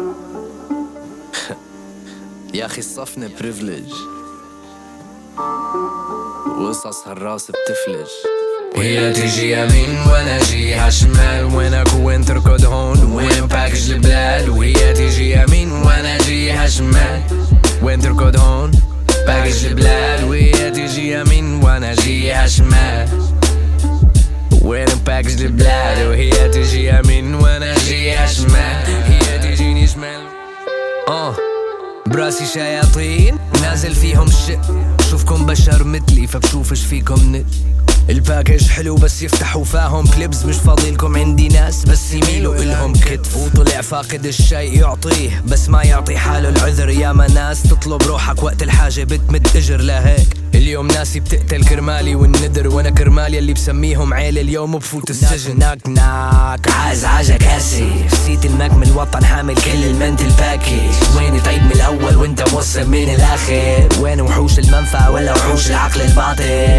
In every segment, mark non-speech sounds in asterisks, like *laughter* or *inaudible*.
*laughs* يا اخي الصفنة بريفليج وقصص هالراس بتفلج. وهي تجي يمين وانا جيها شمال وينك وين تركض هون؟ وين باكج البلاد وهي تجي يمين وانا جيها شمال وين تركض هون؟ باكج البلاد وهي تجي يمين وانا جيها شمال وين باكج البلاد وهي تجي براسي شياطين نازل فيهم الشق شوفكم بشر مثلي فبشوفش فيكم نت. الباكج حلو بس يفتحوا فاهم. كليبز مش فاضيلكم عندي ناس بس يميلوا إلهم كتف. وطلع فاقد الشيء يعطيه بس ما يعطي حاله العذر. يا ما ناس تطلب روحك وقت الحاجة بتمد اجر لهيك اليوم ناسي بتقتل كرمالي والندر. وانا كرمالي اللي بسميهم عيلة اليوم بفوت السجن. ناك ناك. عاز عجا كاسي. نسيت انك من الوطن حامل كل المنتل باكيج وين تعيد من الاول موصل من الاخر وين وحوش المنفعة ولا وحوش العقل الباطن؟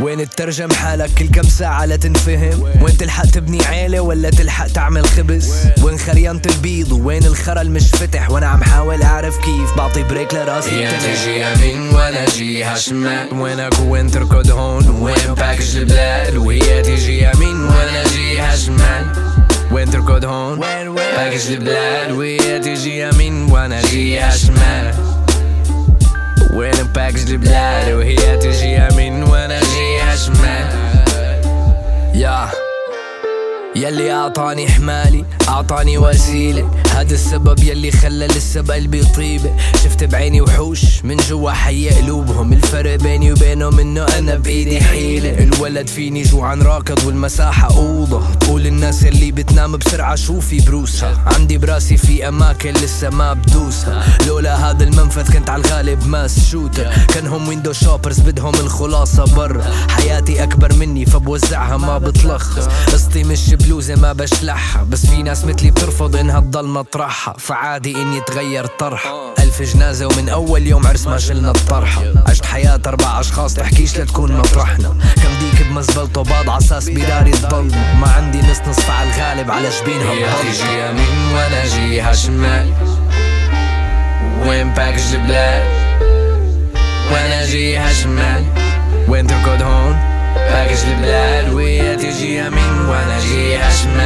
وين تترجم حالك كل كم ساعة لتنفهم وين تلحق تبني عيلة ولا تلحق تعمل خبز؟ وين خريانة البيض وين الخرا المش فتح؟ وانا عم حاول اعرف كيف بعطي بريك لراسي. هي تجي يمين وانا جيها شمال وينك وين تركض هون؟ وين باكج البلاد؟ وهي تجي يمين وانا جيها شمال وين تركض هون؟ باكج البلاد وهي تجي يمين وانا جيها شمال باكج البلاد وهي تجي يمين وانا جيها شمال يا يلي اعطاني حمالي اعطاني وسيله هذا السبب يلي خلى لسه بقلبي طيبه شفت بعيني وحوش من جوا حي قلوبهم. الفرق بيني وبينهم انه انا بايدي حيله الولد فيني جوعان راكض والمساحه اوضه تقول الناس اللي بتنام بسرعه شوفي بروسها عندي براسي في اماكن لسه ما بدوسها لولا هذا المنفذ كنت على الغالب ماس شوتر كانهم ويندو شوبرز بدهم الخلاصه برا حياتي اكبر مني فبوزعها ما بتلخص. قصتي مش بلوزة ما بشلحها. بس في ناس مثلي بترفض انها تضل مطرحها فعادي اني تغير طرحها ألف جنازة ومن أول يوم عرس ما شلنا الطرحة عشت حياة أربع أشخاص، تحكيش لتكون مطرحنا. كم ديك بمزبلة وباض عساس بداري الضلمة ما عندي نص نصف على الغالب على جبينها هي تيجي يمين وأنا جيها شمال وين باكج البلاد؟ وأنا جيها شمال وين تركض هون؟ باكج البلاد. وهي تجي يمين وانا جيها شمال